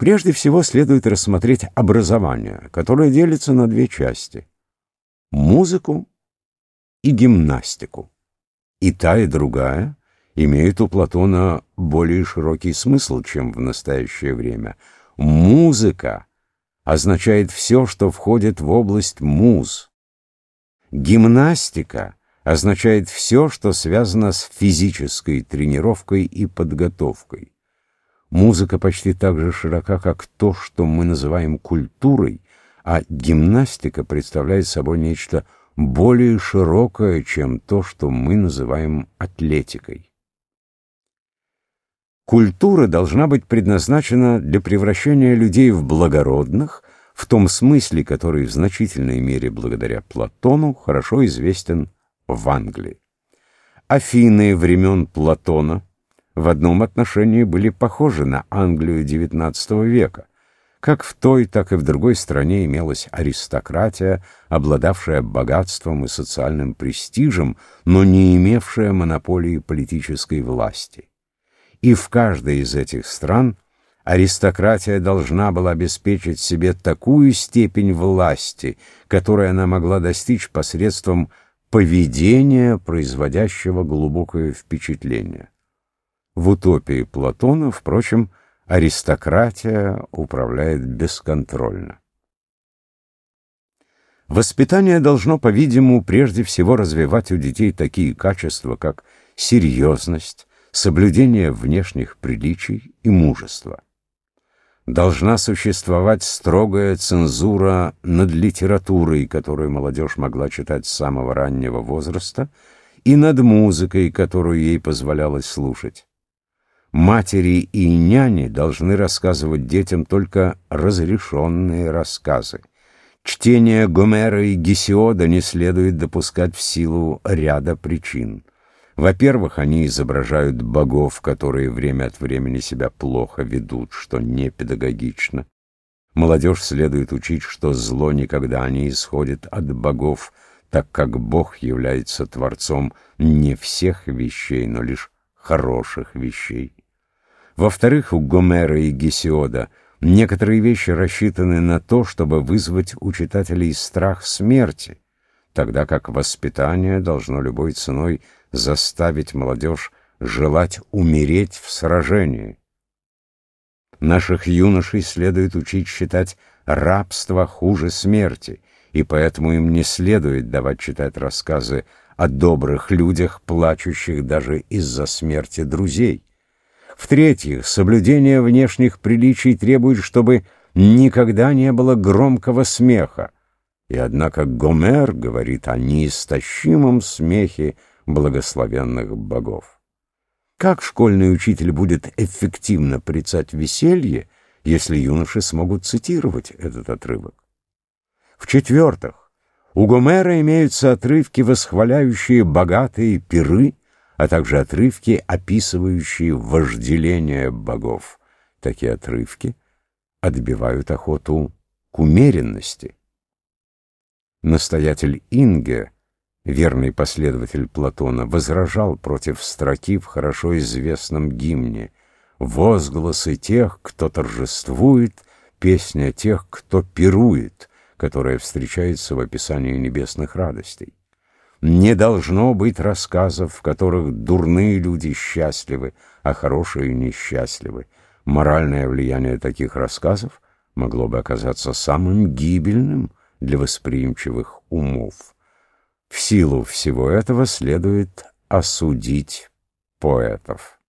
Прежде всего следует рассмотреть образование, которое делится на две части – музыку и гимнастику. И та, и другая имеют у Платона более широкий смысл, чем в настоящее время. Музыка означает все, что входит в область муз. Гимнастика означает все, что связано с физической тренировкой и подготовкой. Музыка почти так же широка, как то, что мы называем культурой, а гимнастика представляет собой нечто более широкое, чем то, что мы называем атлетикой. Культура должна быть предназначена для превращения людей в благородных, в том смысле, который в значительной мере благодаря Платону хорошо известен в Англии. Афины времен Платона в одном отношении были похожи на Англию XIX века. Как в той, так и в другой стране имелась аристократия, обладавшая богатством и социальным престижем, но не имевшая монополии политической власти. И в каждой из этих стран аристократия должна была обеспечить себе такую степень власти, которой она могла достичь посредством поведения, производящего глубокое впечатление. В утопии Платона, впрочем, аристократия управляет бесконтрольно. Воспитание должно, по-видимому, прежде всего развивать у детей такие качества, как серьезность, соблюдение внешних приличий и мужество. Должна существовать строгая цензура над литературой, которую молодежь могла читать с самого раннего возраста, и над музыкой, которую ей позволялось слушать. Матери и няни должны рассказывать детям только разрешенные рассказы. Чтение Гомера и Гесиода не следует допускать в силу ряда причин. Во-первых, они изображают богов, которые время от времени себя плохо ведут, что не педагогично. Молодежь следует учить, что зло никогда не исходит от богов, так как Бог является Творцом не всех вещей, но лишь хороших вещей. Во-вторых, у Гомера и Гесиода некоторые вещи рассчитаны на то, чтобы вызвать у читателей страх смерти, тогда как воспитание должно любой ценой заставить молодежь желать умереть в сражении. Наших юношей следует учить считать рабство хуже смерти, и поэтому им не следует давать читать рассказы о добрых людях, плачущих даже из-за смерти друзей. В-третьих, соблюдение внешних приличий требует, чтобы никогда не было громкого смеха. И однако Гомер говорит о неистощимом смехе благословенных богов. Как школьный учитель будет эффективно прицать веселье, если юноши смогут цитировать этот отрывок? В-четвертых, у Гомера имеются отрывки, восхваляющие богатые пиры, а также отрывки, описывающие вожделение богов. Такие отрывки отбивают охоту к умеренности. Настоятель Инге, верный последователь Платона, возражал против строки в хорошо известном гимне «Возгласы тех, кто торжествует, песня тех, кто пирует», которая встречается в описании небесных радостей. Не должно быть рассказов, в которых дурные люди счастливы, а хорошие несчастливы. Моральное влияние таких рассказов могло бы оказаться самым гибельным для восприимчивых умов. В силу всего этого следует осудить поэтов.